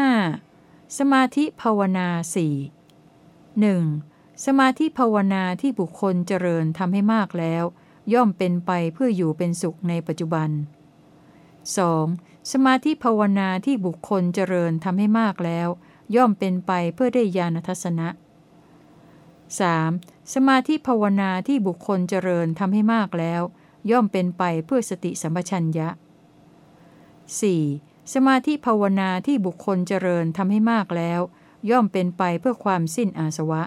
5. สมาธิภาวนาสี่หนึ่งสมาธิภาวนาที่บุคคลเจริญทำให้มากแล้ว ย่อมเป็นไปเพื่ออยู่เป็นสุขในปัจจุบัน 2. สมาธิภาวนาที่บุคคลเจริญทำให้มากแล้ว ย่อมเป็นไปเพื่อได้ญาณทัศนะ 3. สมาธิภาวนาที่บุคคลเจริญทำให้มากแล้ว ย่อมเป็นไปเพื่อสติสัมปชัญญะ 4. สมาธิภาวนาที่บุคคลเจริญทำให้มากแล้ว ย่อมเป็นไปเพื่อความสิ้นอาสวะ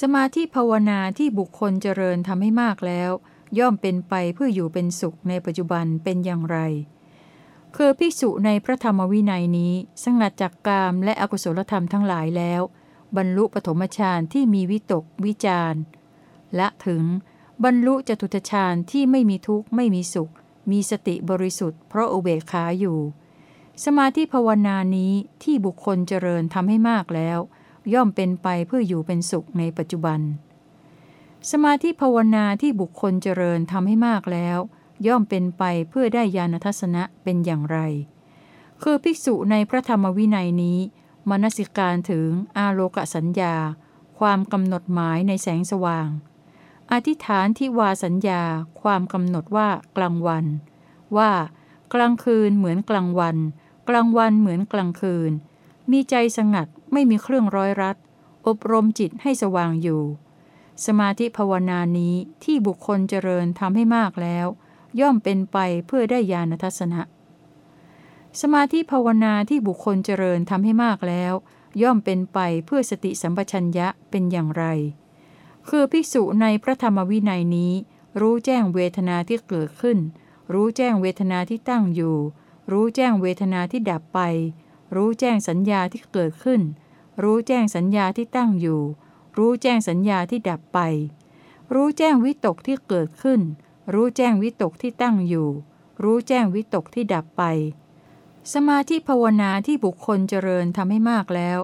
สมาธิภาวนาที่บุคคลเจริญทำให้มากแล้ว ย่อมเป็นไปเพื่ออยู่เป็นสุขในปัจจุบันเป็นอย่างไร คือภิกษุในพระธรรมวินัยนี้สงัดจากกามและอกุศลธรรมทั้งหลายแล้ว บรรลุปฐมฌานที่มีวิตกวิจารและถึงบรรลุจตุตฌานที่ไม่มีทุกข์ไม่มีสุข มีสติบริสุทธิ์เพราะอุเบกขาอยู่ สมาธิภาวนานี้ที่บุคคลเจริญทำให้มากแล้ว ย่อมเป็นไปเพื่ออยู่เป็นสุขในปัจจุบัน สมาธิภาวนาที่บุคคลเจริญทำให้มากแล้ว ย่อมเป็นไปเพื่อได้ญาณทัศนะเป็นอย่างไร คือภิกษุในพระธรรมวินัยนี้มนสิการถึงอาโลกสัญญา ความกำหนดหมายในแสงสว่าง อธิษฐานที่วาสัญญาความกำหนดว่ากลางวัน ว่า กลางคืนเหมือนกลางวัน กลางวันเหมือนกลางคืน มีใจสงัดไม่มีเครื่องร้อยรัด อบรมจิตให้สว่างอยู่ สมาธิภาวนานี้ที่บุคคลเจริญทำให้มากแล้ว ย่อมเป็นไปเพื่อได้ญาณทัศนะสมาธิภาวนาที่บุคคลเจริญทำให้มากแล้ว ย่อมเป็นไปเพื่อสติสัมปชัญญะเป็นอย่างไร คือภิกษุในพระธรรมวินัยนี้ รู้แจ้งเวทนาที่เกิดขึ้น รู้แจ้งเวทนาที่ตั้งอยู่ รู้แจ้งเวทนาที่ดับไป รู้แจ้งสัญญาที่เกิดขึ้น รู้แจ้งสัญญาที่ตั้งอยู่ รู้แจ้งสัญญาที่ดับไป รู้แจ้งวิตกที่เกิดขึ้น รู้แจ้งวิตกที่ตั้งอยู่ รู้แจ้งวิตกที่ดับไป สมาธิภาวนาที่บุคคลเจริญทำให้มากแล้ว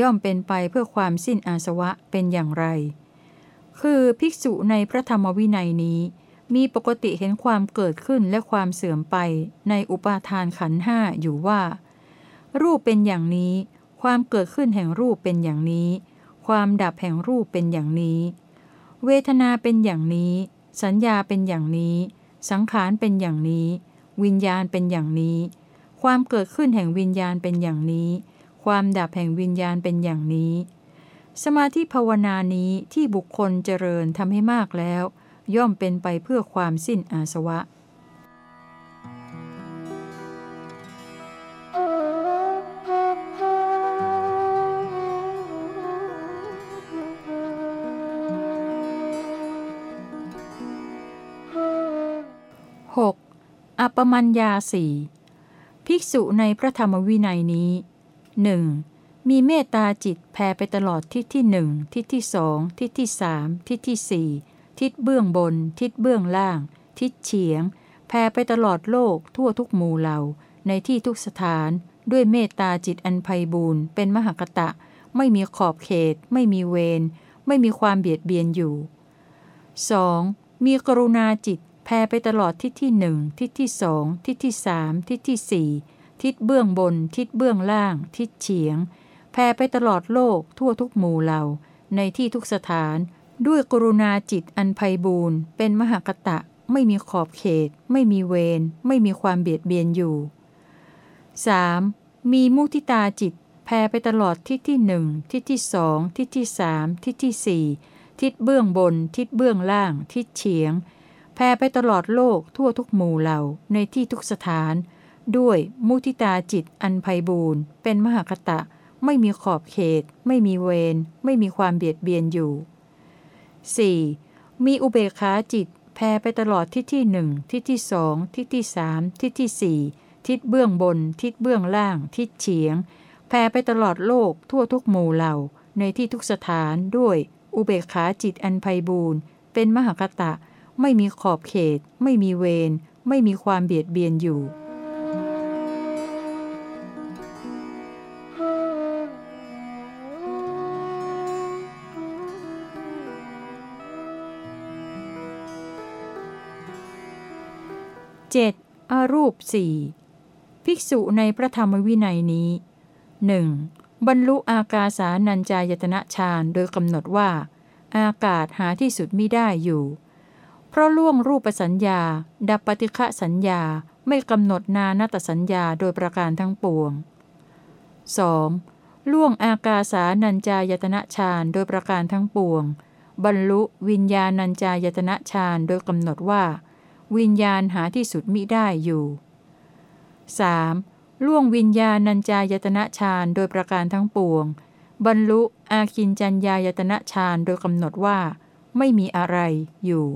ย่อมเป็นไปเพื่อความสิ้นอาสวะเป็นอย่างไร คือภิกษุในพระธรรมวินัยนี้ มีปกติเห็นความเกิดขึ้นและความเสื่อมไปในอุปาทานขันห้าอยู่ว่า รูปเป็นอย่างนี้ ความเกิดขึ้นแห่งรูปเป็นอย่างนี้ ความดับแห่งรูปเป็นอย่างนี้ เวทนาเป็นอย่างนี้ สัญญาเป็นอย่างนี้ สังขารเป็นอย่างนี้ วิญญาณเป็นอย่างนี้ ความเกิดขึ้นแห่งวิญญาณเป็นอย่างนี้ ความดับแห่งวิญญาณเป็นอย่างนี้ สมาธิภาวนานี้ที่บุคคลเจริญทำให้มากแล้ว ย่อมเป็นไปเพื่อความสิ้นอาสวะ 6. อัปมัญญาสี่ภิกษุในพระธรรมวินัยนี้หนึ่ง มีเมตตาจิตแผ่ไปตลอดทิศที่หนึ่งทิศที่สองทิศที่สามทิศที่สี่ทิศเบื้องบน ทิศเบื้องล่าง ทิศเฉียงแผ่ไปตลอดโลกทั่วทุกหมู่เหล่า ในที่ทุกสถานด้วยเมตตาจิตอันไพบูรณ์เป็นมหากตะ ไม่มีขอบเขต ไม่มีเวรไม่มีความเบียดเบียนอยู่ 2. มีกรุณาจิตแผ่ไปตลอดทิศที่หนึ่งทิศที่สองทิศที่สามทิศที่สี่ทิศเบื้องบน ทิศเบื้องล่าง ทิศเฉียง แผ่ไปตลอดโลกทั่วทุกหมู่เหล่า ในที่ทุกสถานด้วยกรุณาจิตอันไพบูรณ์เป็นมหากตะ ไม่มีขอบเขต ไม่มีเวร ไม่มีความเบียดเบียนอยู่ 3. มีมุทิตาจิตแผ่ไปตลอดทิศที่หนึ่งทิศที่สองทิศที่สามทิศที่สี่ทิศเบื้องบน ทิศเบื้องล่าง ทิศเฉียงแผ่ไปตลอดโลกทั่วทุกหมู่เหล่าในที่ทุกสถาน ด้วยมุทิตาจิตอันไพบูรณ์เป็นมหากตะ ไม่มีขอบเขต ไม่มีเวร ไม่มีความเบียดเบียนอยู่ 4. มีอุเบกขาจิตแผ่ไปตลอดทิศที่หนึ่งทิศที่สองทิศที่สามทิศที่สี่ทิศเบื้องบน ทิศเบื้องล่าง ทิศเฉียงแผ่ไปตลอดโลกทั่วทุกหมู่เหล่า ในที่ทุกสถานด้วยอุเบกขาจิตอันไพบูรณ์เป็นมหคตะ ไม่มีขอบเขต ไม่มีเวร ไม่มีความเบียดเบียนอยู่ 7. อรูปสี่ภิกษุในพระธรรมวินัยนี้ 1. บรรลุอากาสานัญจายตนะฌานโดยกำหนดว่า อากาศหาที่สุดมิได้อยู่ เพราะล่วงรูปสัญญา ดับปฏิฆะสัญญาไม่กำหนดนานัตสัญญาโดยประการทั้งปวง 2. ล่วงอากาสานัญจายตนะฌานโดยประการทั้งปวง บรรลุวิญญาณัญจายตนะฌานโดยกำหนดว่า วิญญาณหาที่สุดมิได้อยู่ 3. ล่วงวิญญาณัญจายตนะฌานโดยประการทั้งปวง บรรลุอาคินจัญญายตนะฌานโดยกำหนดว่า ไม่มีอะไรอยู่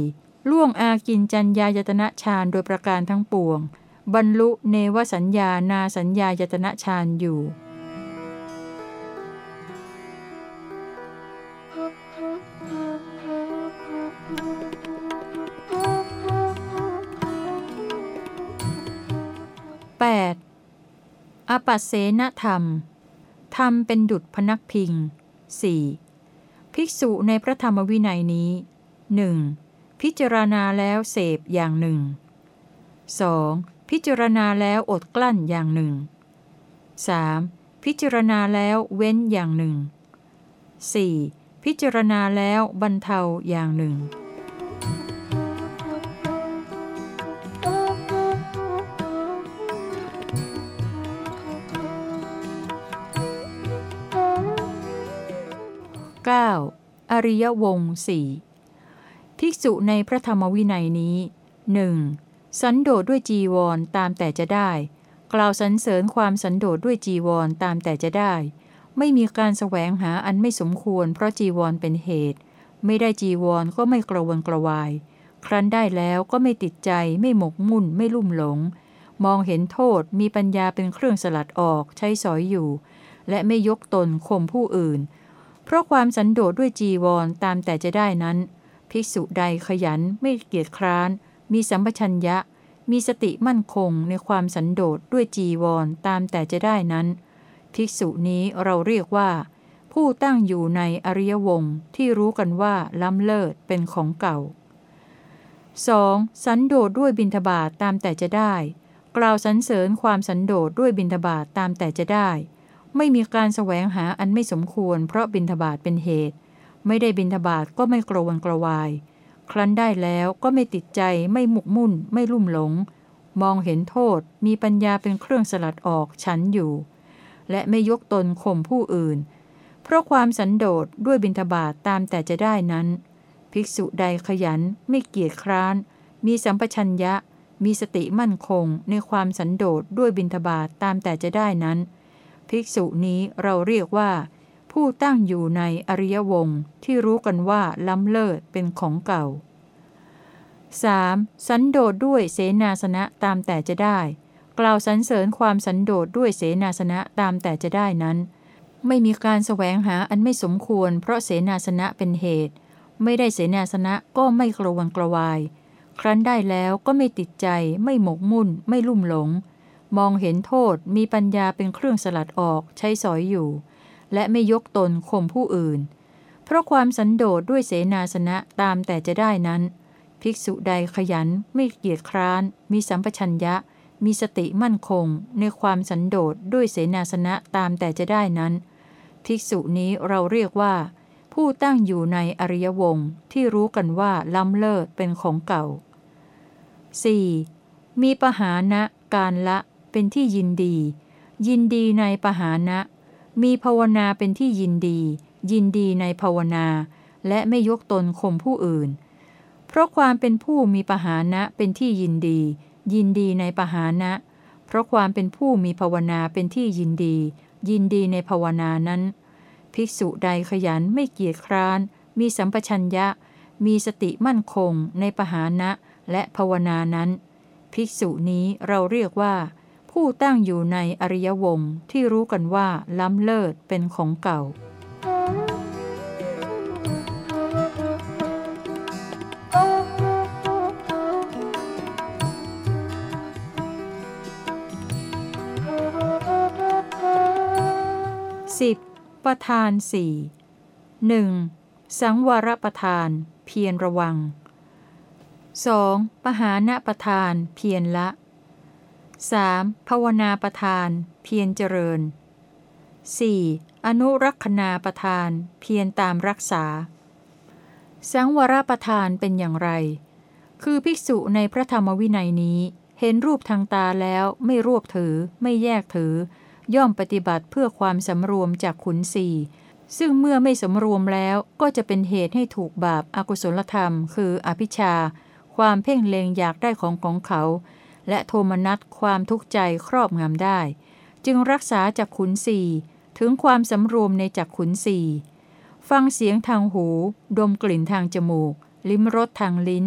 4. ล่วงอากินจัญญายตนะฌานโดยประการทั้งปวง บรรลุเนวสัญญานาสัญญายตนะฌานอยู่ 8. อปัสเสนธรรม ธรรมเป็นดุจพนักพิง 4. ภิกษุในพระธรรมวินัยนี้หนึ่งพิจารณาแล้วเสพอย่างหนึ่ง 2. พิจารณาแล้วอดกลั้นอย่างหนึ่ง 3. พิจารณาแล้วเว้นอย่างหนึ่ง 4. พิจารณาแล้วบรรเทาอย่างหนึ่ง ริยวงสี่ภิกษุในพระธรรมวินัยนี้หนึ่งสันโดษด้วยจีวรตามแต่จะได้ กล่าวสรรเสริญความสันโดษด้วยจีวรตามแต่จะได้ ไม่มีการแสวงหาอันไม่สมควร เพราะจีวรเป็นเหตุ ไม่ได้จีวรก็ไม่กระวนกระวาย ครั้นได้แล้วก็ไม่ติดใจไม่หมกมุ่นไม่ลุ่มหลง มองเห็นโทษมีปัญญาเป็นเครื่องสลัดออกใช้สอยอยู่ และไม่ยกตนข่มผู้อื่น เพราะความสันโดษด้วยจีวรตามแต่จะได้นั้น ภิกษุใดขยันไม่เกียจคร้าน มีสัมปชัญญะ มีสติมั่นคงในความสันโดษด้วยจีวรตามแต่จะได้นั้น ภิกษุนี้เราเรียกว่า ผู้ตั้งอยู่ในอริยวงที่รู้กันว่าล้ำเลิศเป็นของเก่า 2. สันโดษด้วยบินทบาทตามแต่จะได้ กล่าวสรรเสริญความสันโดษด้วยบินทบาทตามแต่จะได้ ไม่มีการแสวงหาอันไม่สมควร เพราะบินทบาทเป็นเหตุ ไม่ได้บินทบาทก็ไม่กระวนกระวาย ครั้นได้แล้วก็ไม่ติดใจไม่หมุกมุ่น ไม่ลุ่มหลง มองเห็นโทษ มีปัญญาเป็นเครื่องสลัดออกฉันอยู่ และไม่ยกตนข่มผู้อื่น เพราะความสันโดษด้วยบินทบาทตามแต่จะได้นั้น ภิกษุใดขยันไม่เกียจคร้าน มีสัมปชัญญะ มีสติมั่นคงในความสันโดษด้วยบินทบาทตามแต่จะได้นั้น ภิกษุนี้เราเรียกว่า ผู้ตั้งอยู่ในอริยวงที่รู้กันว่าล้ำเลิศเป็นของเก่า 3. สันโดษด้วยเสนาสนะตามแต่จะได้ กล่าวสรรเสริญความสันโดษด้วยเสนาสนะตามแต่จะได้นั้น ไม่มีการแสวงหาอันไม่สมควร เพราะเสนาสนะเป็นเหตุ ไม่ได้เสนาสนะก็ไม่กระวนกระวาย ครั้นได้แล้วก็ไม่ติดใจไม่หมกมุ่นไม่ลุ่มหลง มองเห็นโทษมีปัญญาเป็นเครื่องสลัดออกใช้สอยอยู่ และไม่ยกตนข่มผู้อื่น เพราะความสันโดษด้วยเสนาสนะตามแต่จะได้นั้น ภิกษุใดขยันไม่เกียจคร้าน มีสัมปชัญญะ มีสติมั่นคง ในความสันโดษด้วยเสนาสนะตามแต่จะได้นั้น ภิกษุนี้เราเรียกว่า ผู้ตั้งอยู่ในอริยวงที่รู้กันว่าล้ำเลิศเป็นของเก่า 4. มีปหานะการละ เป็นที่ยินดี ยินดีในปหานะ มีภาวนาเป็นที่ยินดี ยินดีในภาวนา และไม่ยกตนข่มผู้อื่น เพราะความเป็นผู้มีปหานะเป็นที่ยินดี ยินดีในปหานะ เพราะความเป็นผู้มีภาวนาเป็นที่ยินดี ยินดีในภาวนานั้น ภิกษุใดขยันไม่เกียจคร้าน มีสัมปชัญญะ มีสติมั่นคงในปหานะและภาวนานั้น ภิกษุนี้เราเรียกว่า ผู้ตั้งอยู่ในอริยวงที่รู้กันว่าล้ำเลิศเป็นของเก่าสิบประธานสี่หนึ่งสังวรประธาน เพียรระวัง 2. ปหาณประธานเพียรละ 3. ภาวนาประทาน เพียรเจริญ 4. อนุรักษนาประทาน เพียรตามรักษา สังวรประทานเป็นอย่างไร คือภิกษุในพระธรรมวินัยนี้ เห็นรูปทางตาแล้วไม่รวบถือ ไม่แยกถือ ย่อมปฏิบัติเพื่อความสำรวมจากขุนสี่ซึ่งเมื่อไม่สำรวมแล้วก็จะเป็นเหตุให้ถูกบาปอากุศลธรรม คืออภิชา ความเพ่งเลงอยากได้ของของเขา และโทมนัสความทุกข์ใจครอบงำได้ จึงรักษาจากขุนสีถึงความสำรวมในจักขุนสีฟังเสียงทางหู ดมกลิ่นทางจมูก ลิ้มรสทางลิ้น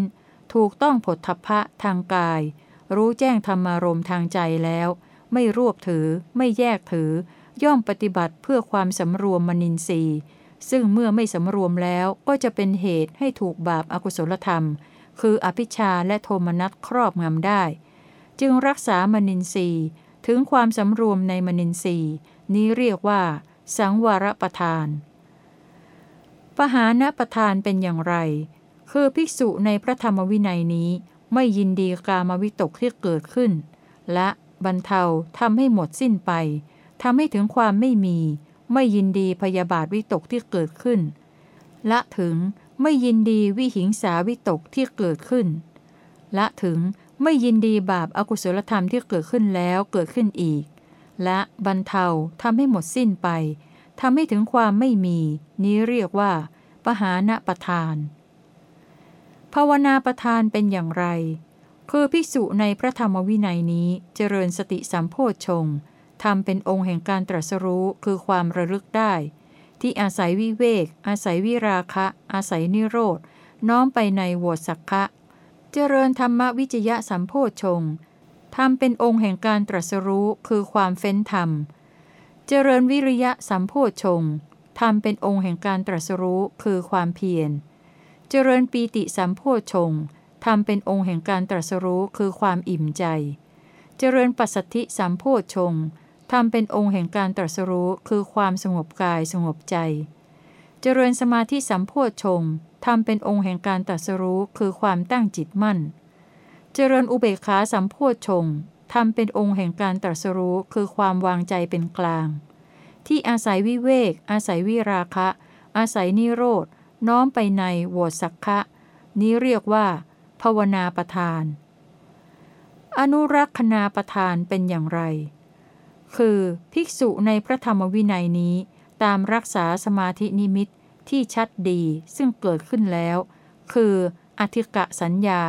ถูกต้องผลทพะทางกาย รู้แจ้งธรรมารมทางใจแล้ว ไม่รวบถือ ไม่แยกถือ ย่อมปฏิบัติเพื่อความสำรวมมนินทรีย์ซึ่งเมื่อไม่สำรวมแล้วก็จะเป็นเหตุให้ถูกบาปอากุศลธรรม คืออภิชาและโทมนัสครอบงำได้ จึงรักษามนินทรีย์ถึงความสำรวมในมนินทรีย์นี้เรียกว่า สังวรประทาน ปหานประทานเป็นอย่างไร คือภิกษุในพระธรรมวินัยนี้ไม่ยินดีกามวิตกที่เกิดขึ้น และบรรเทาทำให้หมดสิ้นไปทำให้ถึงความไม่มี ไม่ยินดีพยาบาทวิตกที่เกิดขึ้น ละถึงไม่ยินดีวิหิงสาวิตกที่เกิดขึ้น ละถึง ไม่ยินดีบาปอากุศลธรรมที่เกิดขึ้นแล้วเกิดขึ้นอีก และบรรเทาทำให้หมดสิ้นไปทำให้ถึงความไม่มี นี้เรียกว่า ปหานะประทาน ภาวนาประทานเป็นอย่างไร คือภิกษุในพระธรรมวินัยนี้เจริญสติสัมโพชฌงทำเป็นองค์แห่งการตรัสรู้คือความระลึกได้ ที่อาศัยวิเวก อาศัยวิราคะ อาศัยนิโรธน้อมไปในโวสักคะ เจริญธรรมวิจยะสัมโพชฌงทำเป็นองค์แห่งการตรัสรู้คือความเฟ้นธรรม เจริญวิริยะสัมโพชงทำเป็นองค์แห่งการตรัสรู้คือความเพียร เจริญปีติสัมโพชงทำเป็นองค์แห่งการตรัสรู้คือความอิ่มใจ เจริญปัสสธิสัมโพชงทำเป็นองค์แห่งการตรัสรู้คือความสงบกายสงบใจ เจริญสมาธิสัมโพชง ทำเป็นองค์แห่งการตรัสรู้คือความตั้งจิตมั่น เจริญอุเบกขาสัมโพชงทำเป็นองค์แห่งการตรัสรู้คือความวางใจเป็นกลาง ที่อาศัยวิเวก อาศัยวิราคะ อาศัยนิโรธน้อมไปในโวสักคะนี้เรียกว่า ภาวนาประทาน อนุรักษณาประทานเป็นอย่างไร คือ ภิกษุในพระธรรมวินัยนี้ ตามรักษาสมาธินิมิต ที่ชัดดีซึ่งเกิดขึ้นแล้ว คืออธิกะสัญญา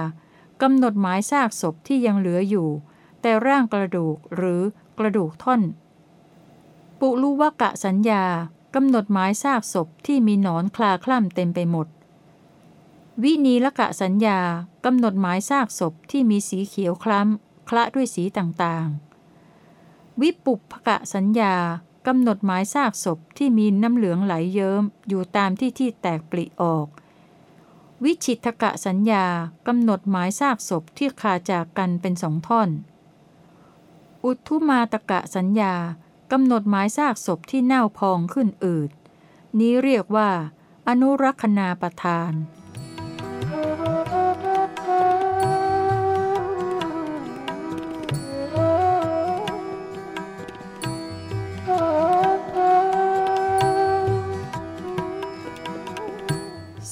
กำหนดหมายซากศพที่ยังเหลืออยู่ แต่ร่างกระดูกหรือกระดูกท่อน ปุลุวกะสัญญากำหนดหมายซากศพที่มีหนอนคลาคล่ำเต็มไปหมด วินีละกะสัญญากำหนดหมายซากศพที่มีสีเขียวคล้ำคละด้วยสีต่างๆ วิปุพกะสัญญา กำหนดหมายซากศพที่มีน้ำเหลืองไหลเยิ้มอยู่ตามที่ที่แตกปลิออก วิชิตกะสัญญากำหนดหมายซากศพที่ขาจากกันเป็นสองท่อน อุทุมาตกะสัญญากำหนดหมายซากศพที่เน่าพองขึ้นอืด นี้เรียกว่า อนุรักษณาประทาน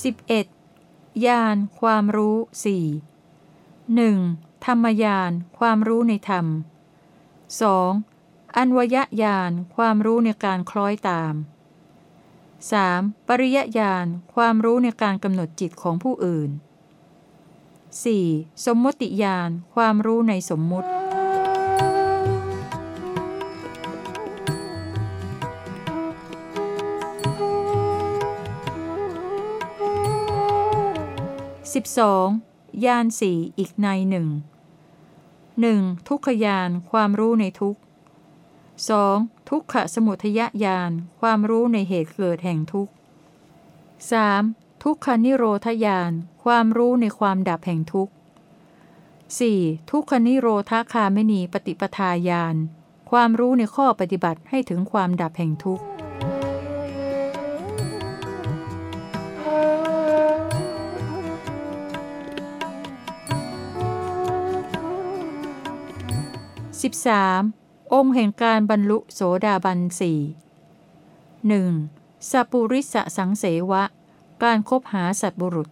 สิบเอ็ดญาณความรู้สี่หนึ่งธรรมญาณความรู้ในธรรม 2. อันวยญาณความรู้ในการคล้อยตาม 3. ปริยญาณความรู้ในการกำหนดจิตของผู้อื่น 4. สมมติญาณความรู้ในสมมุติ 12. ยานสี่อีกในหนึ่งหนึ่งทุกขยานความรู้ในทุก 2. ทุกขสมุทยญาณความรู้ในเหตุเกิดแห่งทุก 3. ทุกขนิโรธญาณความรู้ในความดับแห่งทุก 4. ทุกขนิโรธาคาไม่นีปฏิปทาญาณความรู้ในข้อปฏิบัติให้ถึงความดับแห่งทุกข์ 13. องค์แห่งการบรรลุโสดาบันสี่หนึ่งสัปุริสสังเสวะ การคบหาสัตบุรุษ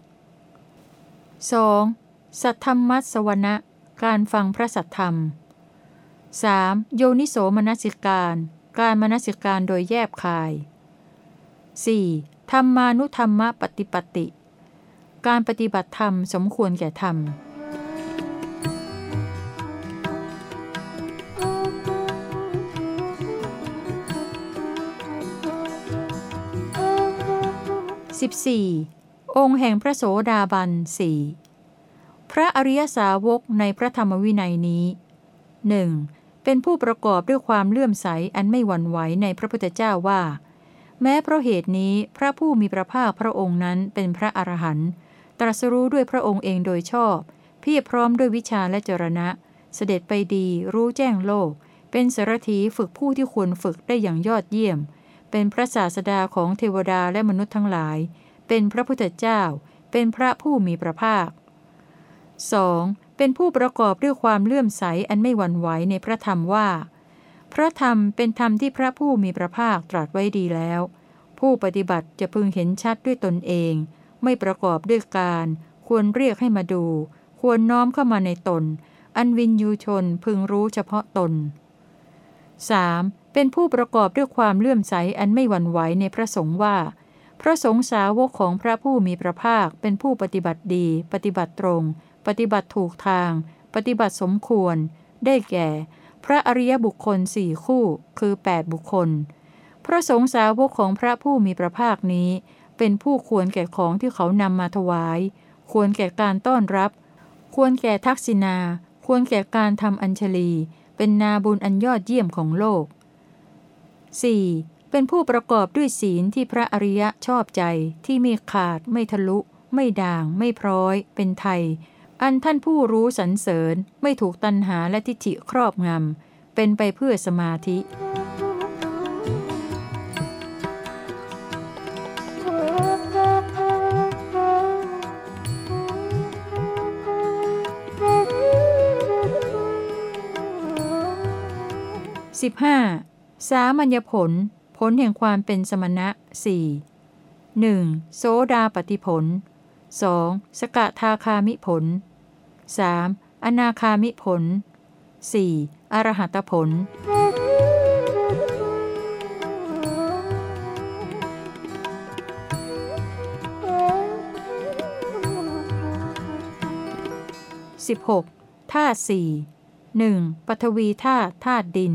2. สัทธรรมัสวนะการฟังพระสัทธรรม 3. โยนิโสมนสิการ การมนสิการโดยแยบคาย 4. ธรรมานุธรรมปฏิปติ การปฏิบัติธรรมสมควรแก่ธรรม 14. องค์แห่งพระโสดาบันสี่พระอริยสาวกในพระธรรมวินัยนี้หนึ่งเป็นผู้ประกอบด้วยความเลื่อมใสอันไม่หวั่นไหวในพระพุทธเจ้าว่า แม้เพราะเหตุนี้พระผู้มีพระภาคพระองค์นั้นเป็นพระอรหันต์ตรัสรู้ด้วยพระองค์เองโดยชอบ เพียรพร้อมด้วยวิชาและจรณะ เสด็จไปดีรู้แจ้งโลก เป็นสารถีฝึกผู้ที่ควรฝึกได้อย่างยอดเยี่ยม เป็นพระศาสดาของเทวดาและมนุษย์ทั้งหลาย เป็นพระพุทธเจ้า เป็นพระผู้มีพระภาค 2. เป็นผู้ประกอบด้วยความเลื่อมใสอันไม่หวั่นไหวในพระธรรมว่า พระธรรมเป็นธรรมที่พระผู้มีพระภาคตรัสไว้ดีแล้ว ผู้ปฏิบัติจะพึงเห็นชัดด้วยตนเอง ไม่ประกอบด้วยการ ควรเรียกให้มาดู ควรน้อมเข้ามาในตน อันวินยูชนพึงรู้เฉพาะตน 3. เป็นผู้ประกอบด้วยความเลื่อมใสอันไม่หวั่นไหวในพระสงฆ์ว่า พระสงฆ์สาวกของพระผู้มีพระภาคเป็นผู้ปฏิบัติดี ปฏิบัติตรง ปฏิบัติถูกทาง ปฏิบัติสมควร ได้แก่ พระอริยบุคคลสี่คู่ คือ 8 บุคคล พระสงฆ์สาวกของพระผู้มีพระภาคนี้ เป็นผู้ควรแก่ของที่เขานำมาถวาย ควรแก่การต้อนรับ ควรแก่ทักษิณา ควรแก่การทำอัญชลี เป็นนาบุญอันยอดเยี่ยมของโลก 4. เป็นผู้ประกอบด้วยศีลที่พระอริยะชอบใจที่ไม่ขาด ไม่ทะลุ ไม่ด่าง ไม่พร้อย เป็นไทย อันท่านผู้รู้สรรเสริญ ไม่ถูกตัณหาและทิฏฐิครอบงำ เป็นไปเพื่อสมาธิ 15. สามัญญผล ผลแห่งความเป็นสมณะสี่หนึ่งโสดาปฏิผล 2. สกทาคามิผล 3. อนาคามิผล 4. อรหัตผล 16. ธาตุสี่หนึ่งปฐวีธาตุธาตุดิน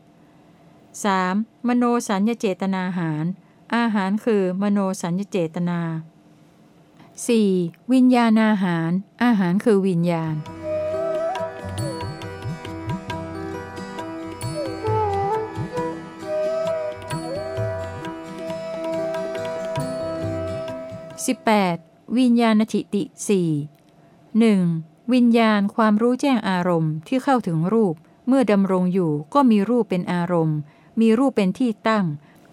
3. มโนสัญญเจตนาหาร อาหารคือ มโนสัญญเจตนา 4. วิญญาณอาหาร อาหารคือวิญญาณ 18. วิญญาณทิติสี่หนึ่งวิญญาณความรู้แจ้งอารมณ์ที่เข้าถึงรูป เมื่อดำรงอยู่ก็มีรูปเป็นอารมณ์ มีรูปเป็นที่ตั้ง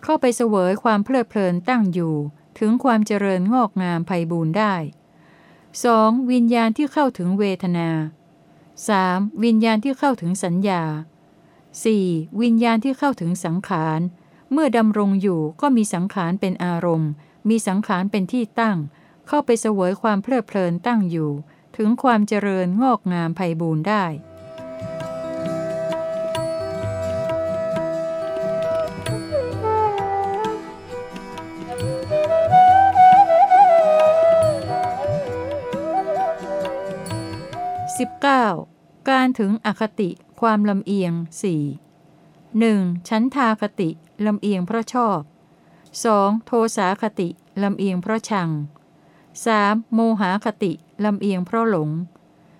เข้าไปเสวยความเพลิดเพลินตั้งอยู่ ถึงความเจริญงอกงามไพบูรณ์ได้ 2. วิญญาณที่เข้าถึงเวทนา 3. วิญญาณที่เข้าถึงสัญญา 4. วิญญาณที่เข้าถึงสังขาร เมื่อดำรงอยู่ก็มีสังขารเป็นอารมณ์ มีสังขารเป็นที่ตั้ง เข้าไปเสวยความเพลิดเพลินตั้งอยู่ ถึงความเจริญงอกงามไพบูรณ์ได้ 19. การถึงอคติความลำเอียงสี่หนึ่งชั้นทาคติลำเอียงเพราะชอบ 2. โทสาคติลำเอียงเพราะชัง 3. โมหาคติลำเอียงเพราะหลง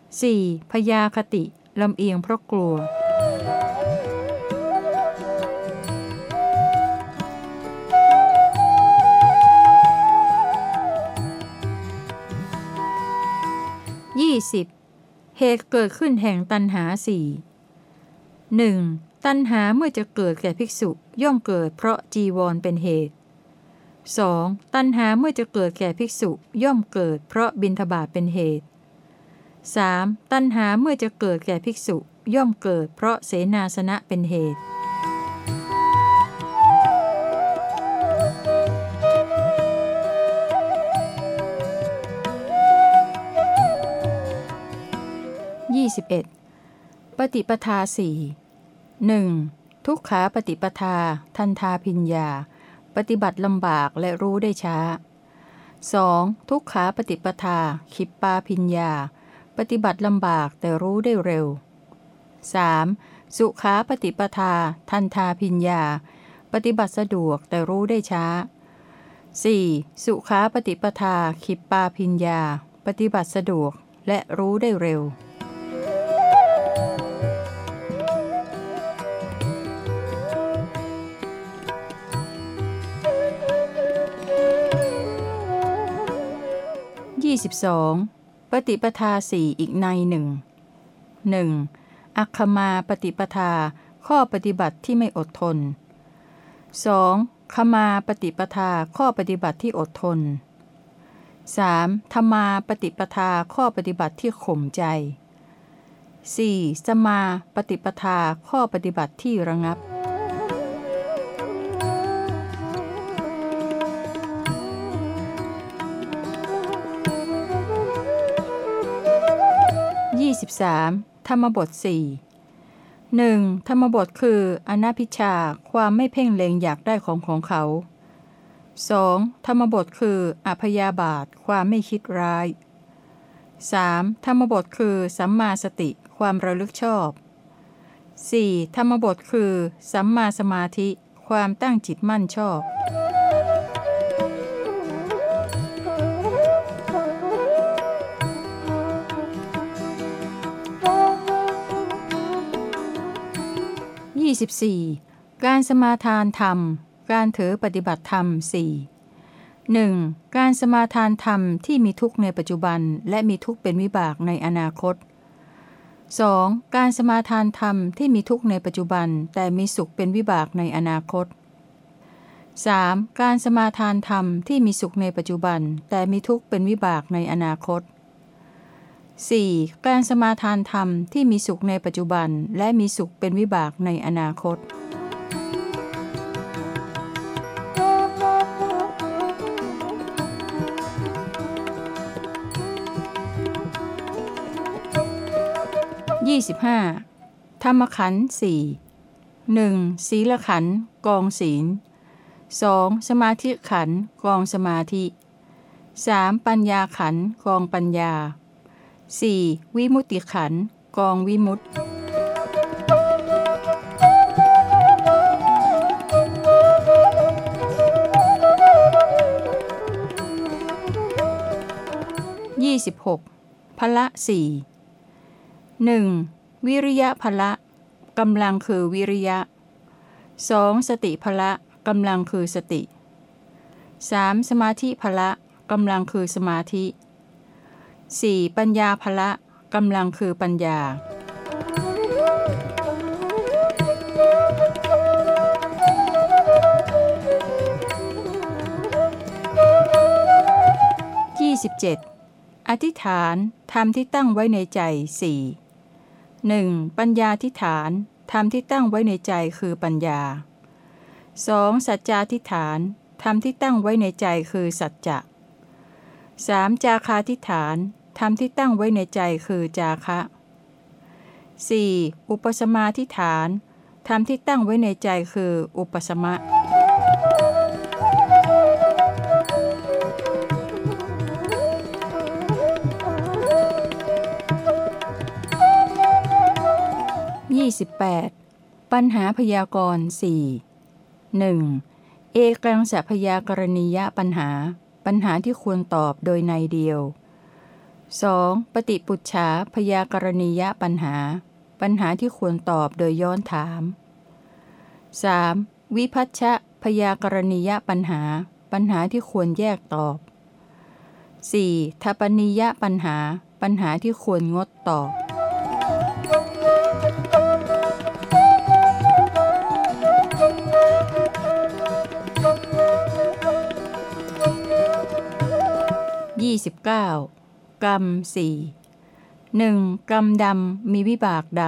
4. พยาคติลำเอียงเพราะกลัวยี่สิบ เหตุเกิดขึ้นแห่งตันหาสี่หนึ่งตันหาเมื่อจะเกิดแก่ภิกษุย่อมเกิดเพราะจีวรเป็นเหตุ 2. ตันหาเมื่อจะเกิดแก่ภิกษุย่อมเกิดเพราะบินทบาทเป็นเหตุ 3. ตันหาเมื่อจะเกิดแก่ภิกษุย่อมเกิดเพราะเสนาสนะเป็นเหตุ 21. ปฏิปทาสี่หนึ่งทุกขาปฏิปทา ทันทาพิญญา ปฏิบัติลำบากและรู้ได้ช้า 2. ทุกขาปฏิปทา ขิปปาพิญญา ปฏิบัติลำบากแต่รู้ได้เร็ว 3. สุขาปฏิปทา ทันทาพิญญา ปฏิบัติสะดวกแต่รู้ได้ช้า 4. สุขาปฏิปทา ขิปปาพิญญา ปฏิบัติสะดวกและรู้ได้เร็ว 22. ปฏิปทาสี่อีกในหนึ่งหนึ่งอัคคมาปฏิปทาข้อปฏิบัติที่ไม่อดทน 2. ขมาปฏิปทาข้อปฏิบัติที่อดทน 3. ธรรมาปฏิปทาข้อปฏิบัติที่ข่มใจ 4. สมาปฏิปทาข้อปฏิบัติที่ระงับ 23. ธรรมบทสี่หนึ่งธรรมบทคืออนาพิชาความไม่เพ่งเล็งอยากได้ของของเขา 2. ธรรมบทคืออพยาบาทความไม่คิดร้าย 3. ธรรมบทคือสัมมาสติความระลึกชอบ 4. ธรรมบทคือ สัมมาสมาธิ ความตั้งจิตมั่นชอบ 24. การสมาทานธรรม การเถอปฏิบัติธรรมสี่หนึ่งการสมาทานธรรมที่มีทุกข์ในปัจจุบัน และมีทุกข์เป็นวิบากในอนาคต 2. การสมาทานธรรมที่มีทุกข์ในปัจจุบัน แต่มีสุขเป็นวิบากในอนาคต 3. การสมาทานธรรมที่มีสุขในปัจจุบัน แต่มีทุกข์เป็นวิบากในอนาคต 4. การสมาทานธรรมที่มีสุขในปัจจุบัน และมีสุขเป็นวิบากในอนาคต 25. ธรรมขันธ์สี่หนึ่งศีลขันธ์กองศีล 2. สมาธิขันธ์กองสมาธิ 3. ปัญญาขันธ์กองปัญญา 4. วิมุติขันกองวิมุตติ 26. พละสี่หนึ่งวิริยะพละกำลังคือวิริยะ 2. สติพละกำลังคือสติ 3. สมาธิพละกำลังคือสมาธิ 4. ปัญญาพละกำลังคือปัญญา 27. อธิษฐานธรรมที่ตั้งไว้ในใจสี่หนึ่งปัญญาทิฐานธรรมที่ตั้งไว้ในใจคือปัญญา 2. สัจจาทิฐานธรรมที่ตั้งไว้ในใจคือสัจจะ 3. จาคาทิฐาน ธรรมที่ตั้งไว้ในใจคือจาคะ 4. อุปสมาทิฐานธรรมที่ตั้งไว้ในใจคืออุปสมะ28ปัญหาพยากรณ์สี่หนึ่งเอกังสัพยากรณียะปัญหา ปัญหาที่ควรตอบโดยในเดียว 2. ปฏิปุจฉาพยากรณียปัญหา ปัญหาที่ควรตอบโดยย้อนถาม 3. วิพัชชะพยากรณียปัญหา ปัญหาที่ควรแยกตอบ 4. ทัปนิยปัญหา ปัญหาที่ควรงดตอบ 29. ก กรรมสี่หนึ่งกรรมดำมีวิบากด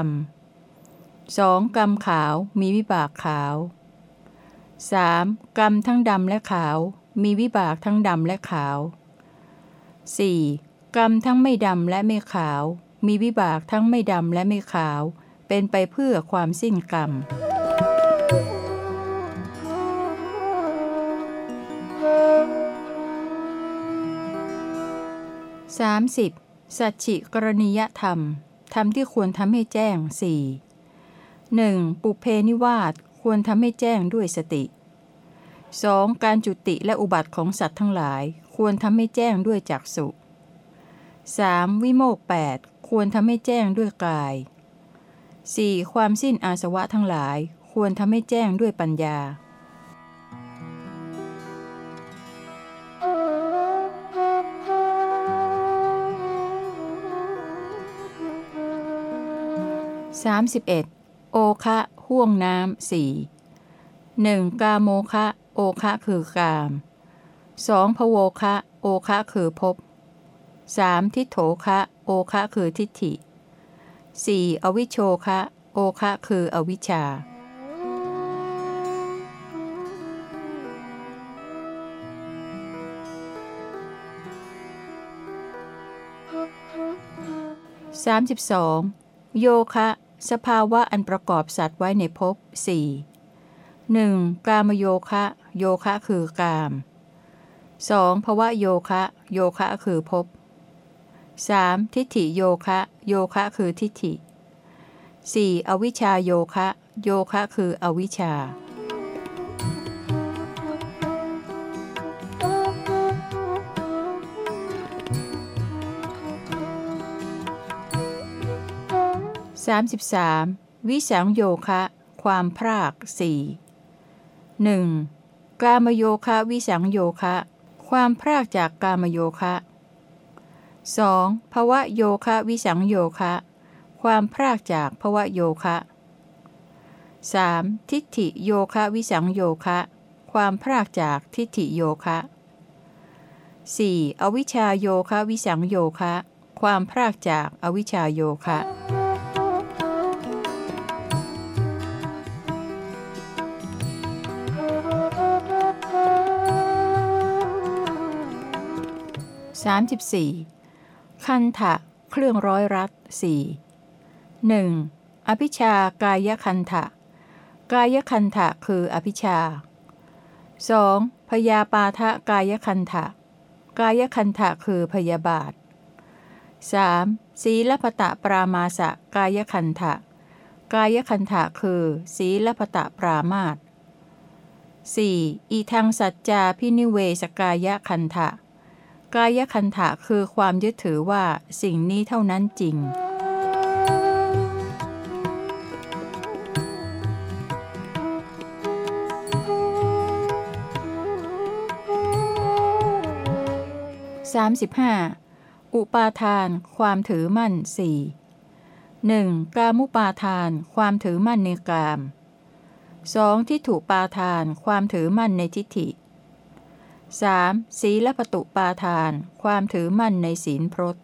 ำสองกรรมขาวมีวิบากขาว 3. กรรมทั้งดำและขาว มีวิบากทั้งดำและขาว 4. กรรมทั้งไม่ดำและไม่ขาว มีวิบากทั้งไม่ดำและไม่ขาว เป็นไปเพื่อความสิ้นกรรม 30. สัจฉิกรณียธรรม ธรรมที่ควรทำให้แจ้ง 4. 1. ปุเพนิวาสควรทำให้แจ้งด้วยสติ 2. การจุติและอุบัติของสัตว์ทั้งหลาย ควรทำให้แจ้งด้วยจักสุ 3. วิโมก 8 ควรทำให้แจ้งด้วยกาย 4. ความสิ้นอาสวะทั้งหลาย ควรทำให้แจ้งด้วยปัญญา 31. โอคะห่วงน้ำสี่หนึ่งกาโมคะ โอคะคือกามสองพโวคะ โอคะคือภพสามทิโถคะ โอคะคือทิฏฐิสี่อวิโชคะ โอคะคืออวิชชา 32. โยคะ สภาวะอันประกอบสัตว์ไว้ในภพสี่หนึ่งกามโยคะ โยคะคือกาม 2. ภวะโยคะ โยคะคือภพ 3. ทิฏฐิโยคะ โยคะคือทิฏฐิ 4. อวิชชาโยคะ โยคะคืออวิชชา 33. วิสังโยคะ ความพรากสี่หนึ่งกามโยคะวิสังโยคะ ความพรากจากกามโยคะ 2. ภวะโยคะวิสังโยคะ ความพรากจากภวะโยคะ 3. ทิฏฐิโยคะวิสังโยคะ ความพรากจากทิฏฐิโยคะ 4. อวิชชาโยคะวิสังโยคะ ความพรากจากอวิชชาโยคะ 34. คันทะเครื่องร้อยรัดสี่หนึ่งอภิชากายคันทะกายคันทะคืออภิชา 2. พยาปาทะกายคันทะกายคันทะคือพยาบาท 3. ศีลปตะปรามาสะกายคันทะกายคันทะคือศีลปตะปรามาต 4. อีทังสัจจาพินิเวสกายคันทะ กายคันทะคือความยึดถือว่าสิ่งนี้เท่านั้นจริง 35. อุปาทาน ความถือมั่นสี่หนึ่งกามุปาทาน ความถือมั่นในกาม 2. ทิฏฐุปาทาน ความถือมั่นในทิฏฐิ 3. ศีลปตุปาทาน ความถือมั่นในศีลพรต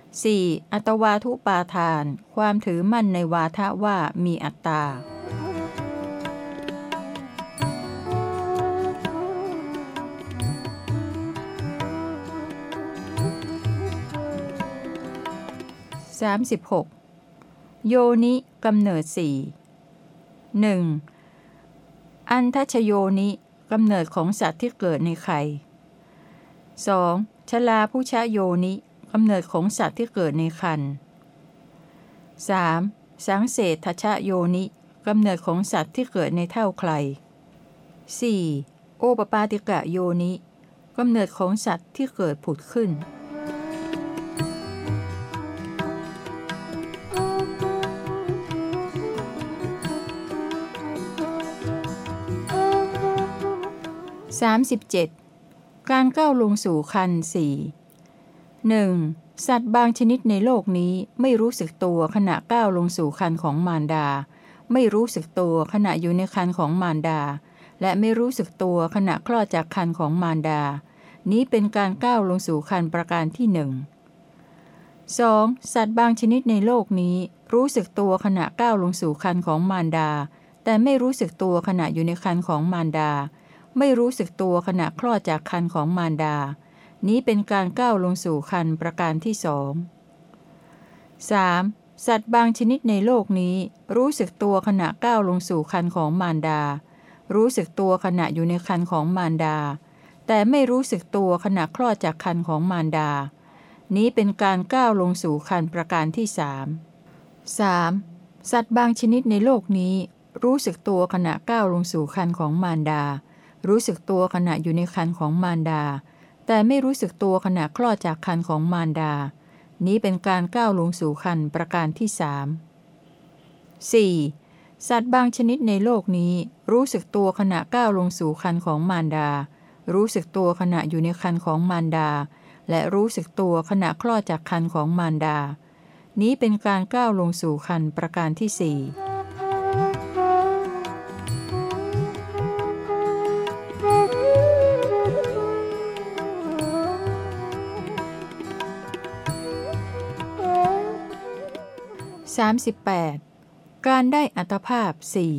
4. อัตวาทุปาทาน ความถือมั่นในวาทะว่ามีอัตตา 36. โยนิกำเนิดสี่หนึ่งอันทัชโยนิ กำเนิดของสัตว์ที่เกิดในไข่ 2. ชลาผู้ชาโยนิกำเนิดของสัตว์ที่เกิดในคัน 3. สังเศษทชโยนิกำเนิดของสัตว์ที่เกิดในเท่าใคร 4. โอปปาติกะโยนิกำเนิดของสัตว์ที่เกิดผุดขึ้น 37. การก้าวลงสู่คันสี่หนึ่งสัตว์บางชนิดในโลกนี้ไม่รู้สึกตัวขณะก้าวลงสู่คันของมารดา ไม่รู้สึกตัวขณะอยู่ในคันของมารดา และไม่รู้สึกตัวขณะคลอดจากคันของมารดา นี้เป็นการก้าวลงสู่คันประการที่หนึ่ง 2. สัตว์บางชนิดในโลกนี้รู้สึกตัวขณะก้าวลงสู่คันของมารดา แต่ไม่รู้สึกตัวขณะอยู่ในคันของมารดา ไม่รู้สึกตัวขณะคลอดจากคันของมารดา นี้เป็นการก้าวลงสู่คันประการที่สอง 3. สัตว์บางชนิดในโลกนี้รู้สึกตัวขณะก้าวลงสู่คันของมารดา รู้สึกตัวขณะอยู่ในคันของมารดา แต่ไม่รู้สึกตัวขณะคลอดจากคันของมารดา นี้เป็นการก้าวลงสู่คันประการที่สาม 3. สัตว์บางชนิดในโลกนี้รู้สึกตัวขณะก้าวลงสู่คันของมารดา รู้สึกตัวขณะอยู่ในคันของมารดา แต่ไม่รู้สึกตัวขณะคลอดจากคันของมารดา นี้เป็นการก้าวลงสู่คันประการที่สาม 4. สัตว์บางชนิดในโลกนี้ รู้สึกตัวขณะก้าวลงสู่คันของมารดา รู้สึกตัวขณะอยู่ในคันของมารดา และรู้สึกตัวขณะคลอดจากคันของมารดา นี้เป็นการก้าวลงสู่คันประการที่สี่ สามสิบแปดการได้อัตภาพสี่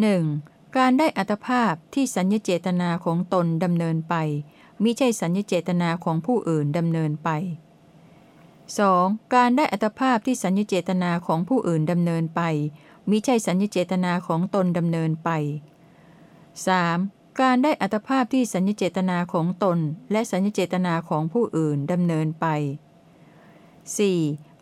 หนึ่งการได้อัตภาพที่สัญญเจตนาของตนดำเนินไปมิใช่สัญญเจตนาของผู้อื่นดำเนินไป 2. การได้อัตภาพที่สัญญเจตนาของผู้อื่นดำเนินไปมิใช่สัญญเจตนาของตนดำเนินไป 3. การได้อัตภาพที่สัญญเจตนาของตน และสัญญเจตนาของผู้อื่นดำเนินไป 4.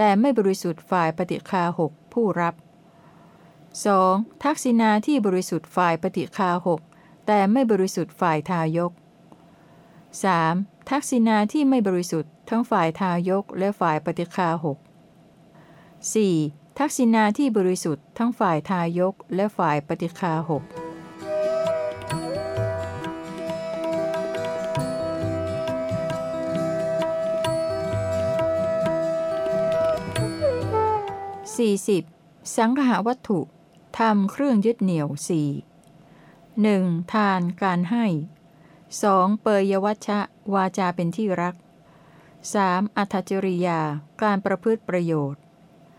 แต่ไม่บริสุทธิ์ฝ่ายปฏิคาหกผู้รับ 2. ทักษิณาที่บริสุทธิ์ฝ่ายปฏิคาหกแต่ไม่บริสุทธิ์ฝ่ายทายก 3. ทักษิณาที่ไม่บริสุทธิ์ทั้งฝ่ายทายกและฝ่ายปฏิคาหก 4. ทักษิณาที่บริสุทธิ์ทั้งฝ่ายทายกและฝ่ายปฏิคาหก 40. สังหาวัตถุทำเครื่องยึดเหนี่ยวสี่หนึ่งทานการให้ 2. เปยวัชชะวาจาเป็นที่รัก 3. อัตจริยาการประพฤติประโยชน์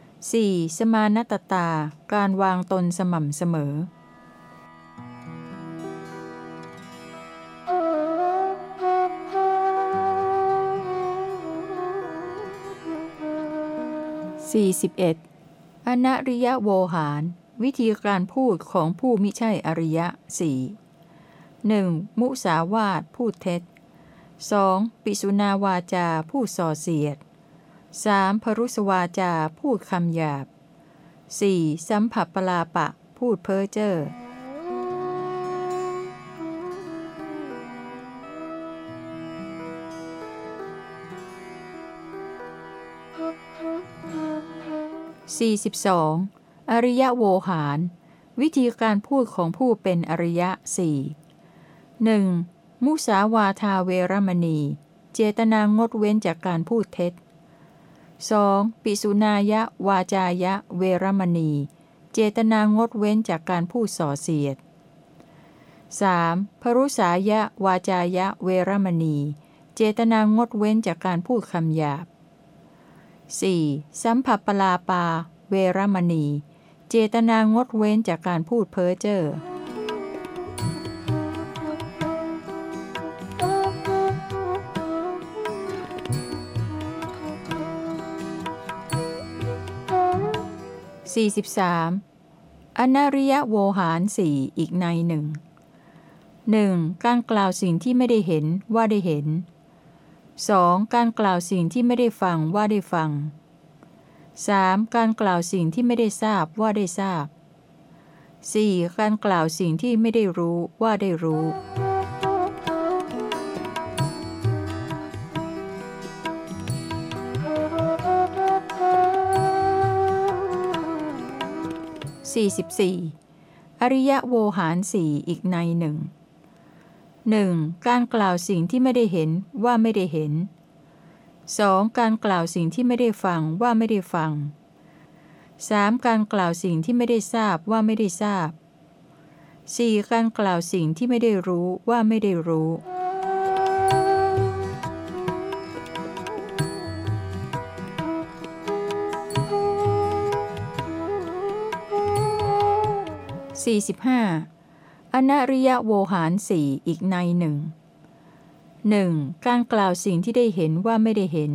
4. สมานตตา การวางตนสม่ำเสมอ 41. อนริยโวหาร วิธีการพูดของผู้มิใช่อริยะสี่หนึ่งมุสาวาทพูดเท็จ 2. ปิสุนาวาจาพูดส่อเสียด 3. พรุสวาจาพูดคำหยาบ 4. สัมผัสปลาปะ พูดเพ้อเจ้อ 42. อริยโวหาร วิธีการพูดของผู้เป็นอริยะสี่หนึ่งมุสาวาทาเวรมณี เจตนางดเว้นจากการพูดเท็จ 2. ปิสุนายะวาจายะเวรมณี เจตนางดเว้นจากการพูดส่อเสียด 3. พรุษายะวาจายะเวรมณี เจตนางดเว้นจากการพูดคำหยาบ 4. สัมผัสปลาปา เวรมณี เจตนางดเว้นจากการพูดเพ้อเจ้อ 43. อนาริยโวหารสี่อีกในหนึ่งหนึ่งการกล่าวสิ่งที่ไม่ได้เห็นว่าได้เห็น 2. การกล่าวสิ่งที่ไม่ได้ฟังว่าได้ฟัง 3. การกล่าวสิ่งที่ไม่ได้ทราบว่าได้ทราบ 4. การกล่าวสิ่งที่ไม่ได้รู้ว่าได้รู้ 44. อริยโวหารสี่อีกในหนึ่ง หนึ่งการกล่าวสิ่งที่ไม่ได้เห็นว่าไม่ได้เห็น 2. การกล่าวสิ่งที่ไม่ได้ฟังว่าไม่ได้ฟัง 3. การกล่าวสิ่งที่ไม่ได้ทราบว่าไม่ได้ทราบ 4. การกล่าวสิ่งที่ไม่ได้รู้ว่าไม่ได้รู้ 45. อนริยโวหารสี่อีกในหนึ่งหนึ่งการกล่าวสิ่งที่ได้เห็นว่าไม่ได้เห็น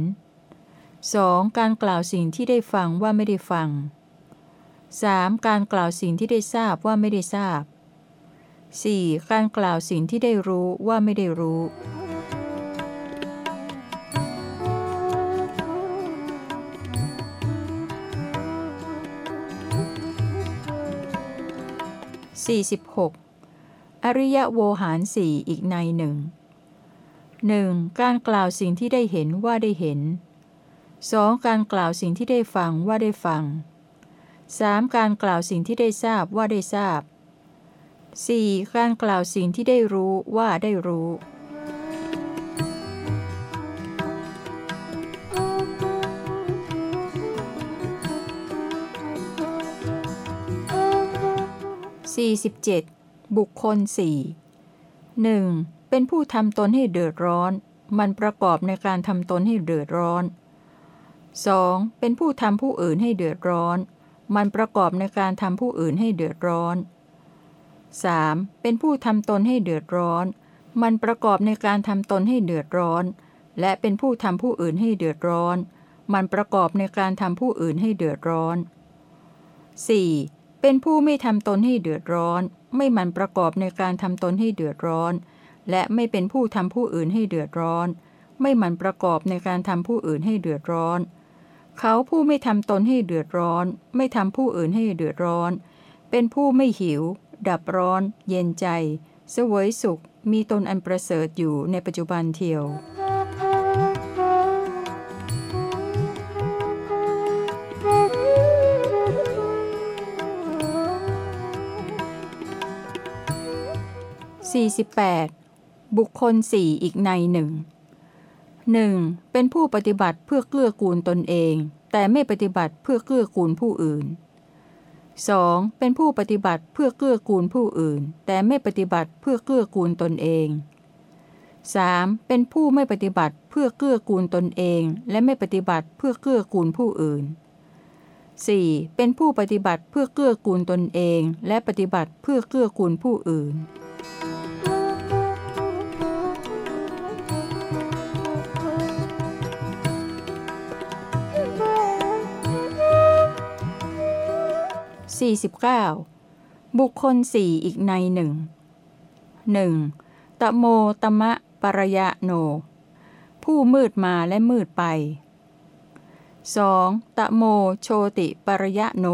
2. การกล่าวสิ่งที่ได้ฟังว่าไม่ได้ฟัง 3. การกล่าวสิ่งที่ได้ทราบว่าไม่ได้ทราบ 4. การกล่าวสิ่งที่ได้รู้ว่าไม่ได้รู้ 46. อริยโวหารสี่อีกในหนึ่งหนึ่งการกล่าวสิ่งที่ได้เห็นว่าได้เห็น 2. การกล่าวสิ่งที่ได้ฟังว่าได้ฟัง 3. การกล่าวสิ่งที่ได้ทราบว่าได้ทราบ 4. การกล่าวสิ่งที่ได้รู้ว่าได้รู้ 47. บุคคลสี่หนึ่งเป็นผู้ทำตนให้เดือดร้อน มันประกอบในการทำตนให้เดือดร้อน 2. เป็นผู้ทำผู้อื่นให้เดือดร้อน มันประกอบในการทำผู้อื่นให้เดือดร้อน 3. เป็นผู้ทำตนให้เดือดร้อน มันประกอบในการทำตนให้เดือดร้อน และเป็นผู้ทำผู้อื่นให้เดือดร้อน มันประกอบในการทำผู้อื่นให้เดือดร้อน 4. เป็นผู้ไม่ทำตนให้เดือดร้อน ไม่มันประกอบในการทำตนให้เดือดร้อน และไม่เป็นผู้ทำผู้อื่นให้เดือดร้อน ไม่มันประกอบในการทำผู้อื่นให้เดือดร้อน เขาผู้ไม่ทำตนให้เดือดร้อน ไม่ทำผู้อื่นให้เดือดร้อน เป็นผู้ไม่หิว ดับร้อน เย็นใจ เสวยสุข มีตนอันประเสริฐอยู่ในปัจจุบันเทียว 48. บุคคลสี่อีกในหนึ่งหนึ่งเป็นผู้ปฏิบัติเพื่อเกื้อกูลตนเอง แต่ไม่ปฏิบัติเพื่อเกื้อกูลผู้อื่น 2. เป็นผู้ปฏิบัติเพื่อเกื้อกูลผู้อื่น แต่ไม่ปฏิบัติเพื่อเกื้อกูลตนเอง 3. เป็นผู้ไม่ปฏิบัติเพื่อเกื้อกูลตนเอง และไม่ปฏิบัติเพื่อเกื้อกูลผู้อื่น 4. เป็นผู้ปฏิบัติเพื่อเกื้อกูลตนเอง และปฏิบัติเพื่อเกื้อกูลผู้อื่น 49. บุคคลสี่อีกในหนึ่งหนึ่งตะโมตมะปรยะโน ผู้มืดมาและมืดไป 2. ตะโมโชติปรยะโน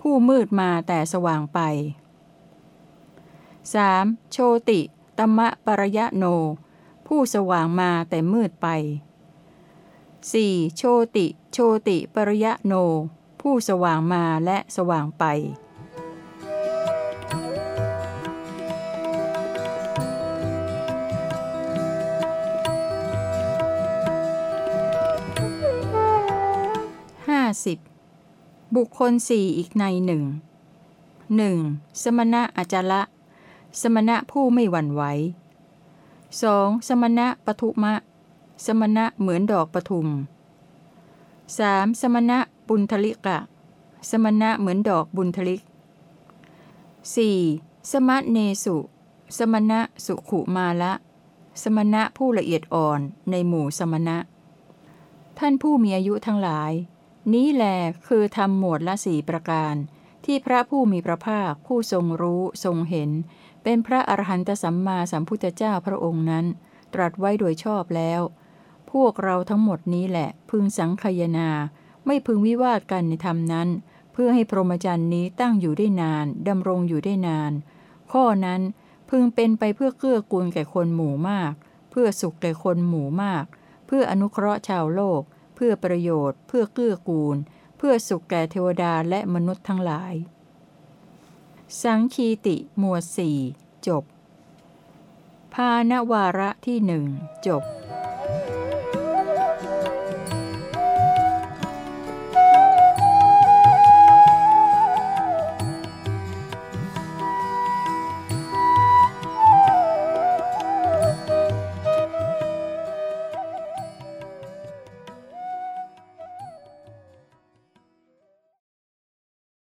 ผู้มืดมาแต่สว่างไป 3. โชติตมะปรยะโน ผู้สว่างมาแต่มืดไป 4. โชติ โชติปรยะโน ผู้สว่างมาและสว่างไปห้าสิบบุคคลสี่อีกในหนึ่งหนึ่งสมณะอจละสมณะผู้ไม่หวั่นไหวสองสมณะปทุมะ สมณะเหมือนดอกปทุมสามสมณะ บุญทลิกะ สมณะเหมือนดอกบุญทลิก 4. สมณเนสุ สมณะสุขุมาละ สมณะผู้ละเอียดอ่อนในหมู่สมณะ ท่านผู้มีอายุทั้งหลาย นี้แลคือทำหมวดละสี่ประการ ที่พระผู้มีพระภาคผู้ทรงรู้ทรงเห็น เป็นพระอรหันตสัมมาสัมพุทธเจ้าพระองค์นั้น ตรัสไว้โดยชอบแล้ว พวกเราทั้งหมดนี้แหละพึงสังคยนา ไม่พึงวิวาทกันในธรรมนั้น เพื่อให้พรหมจรรย์นี้ตั้งอยู่ได้นานดำรงอยู่ได้นาน ข้อนั้นพึงเป็นไปเพื่อเกื้อกูลแก่คนหมู่มาก เพื่อสุขแก่คนหมู่มาก เพื่ออนุเคราะห์ชาวโลก เพื่อประโยชน์ เพื่อเกื้อกูล เพื่อสุขแก่เทวดาและมนุษย์ทั้งหลาย สังคีติหมวดสี่จบ พานวาระที่หนึ่งจบ